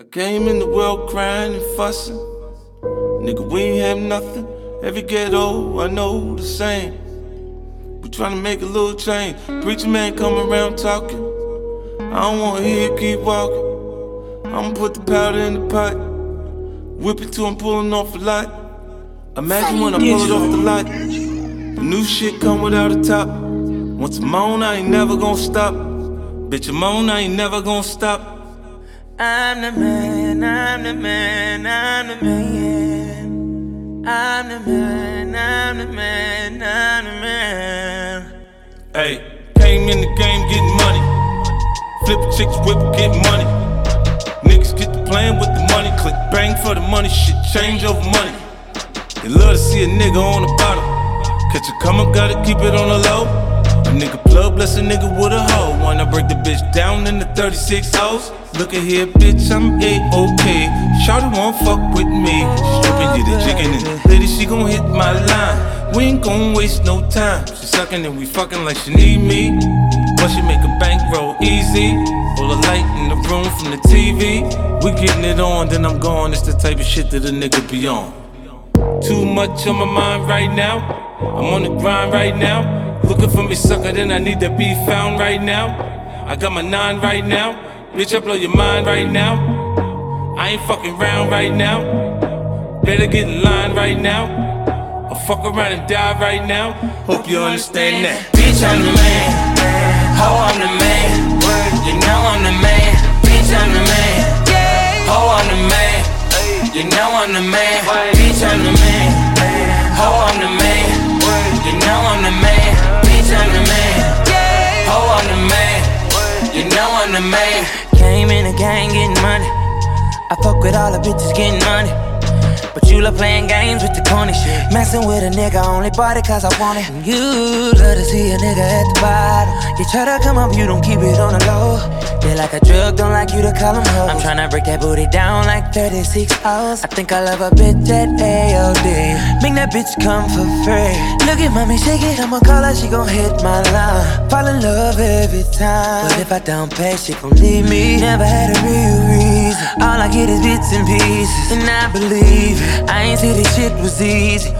I came in the world crying and fussing. Nigga, we ain't have nothing. Every ghetto, I know the same. We tryna make a little change. Preacher man come around talking. I don't wanna hear keep walking. I'ma put the powder in the pot. Whip it till I'm pulling off a lot. Imagine when I pull it off the lot. The new shit come without a top. Once I'm on, I ain't never gonna stop. Bitch, I'm on, I ain't never gonna stop. I'm the man, I'm the man, I'm the man. I'm the man, I'm the man, I'm the man. Hey, came in the game getting money. Flip chicks, whip, get money. Niggas get to playing with the money. Click bang for the money. Shit change over money. They love to see a nigga on the bottom. Catch a come up, gotta keep it on the low. A nigga plug, bless a nigga with a hoe. Wanna break the bitch down in the 36 hoes. Look at here, bitch, I'm A-OK. Shawty won't fuck with me. Stripping, get it jigging, and lady, she gon' hit my line. We ain't gon' waste no time. She sucking and we fucking like she need me. But she make a bankroll easy. All the light in the room from the TV. We getting it on, then I'm gone. It's the type of shit that a nigga be on. Too much on my mind right now. I'm on the grind right now. Looking for me, sucker, then I need to be found right now. I got my nine right now. Bitch, I blow your mind right now. I ain't fucking round right now. Better get in line right now. Or fuck around and die right now. Hope you understand that. Bitch, I'm the man. Ho, I'm the man. You know I'm the man. Came in the gang getting money. I fuck with all the bitches getting money. But you love playing games with the corny shit. Messing with a nigga, only bought it cause I want it. And you love to see a nigga at the bottom. You try to come up, you don't keep it on the low. They like a drug, don't like you to call them hoes. I'm tryna break that booty down like 36 hours. I think I love a bitch at AOD. Make that bitch come for free. Look at mommy, shake it, I'ma call her, she gon' hit my line. Fall in love every time. But if I don't pay, she gon' leave me. Never had a real. All I get is bits and pieces. And I believe it. I ain't see this shit was easy.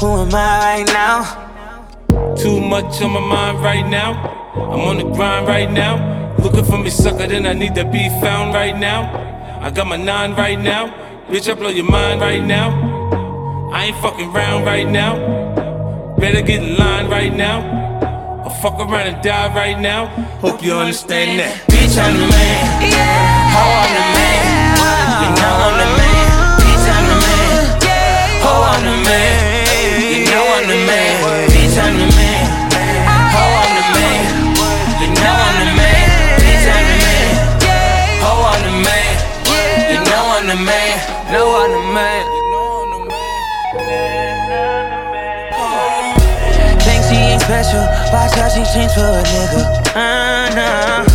Who am I right now? Too much on my mind right now. I'm on the grind right now. Looking for me, sucker, then I need to be found right now. I got my nine right now. Bitch, I blow your mind right now. I ain't fucking round right now. Better get in line right now. Or fuck around and die right now. Hope you understand that. Bitch, I'm the man. Know I'm the man. Think she ain't special, watch how she change for a nigga. Uh, nah.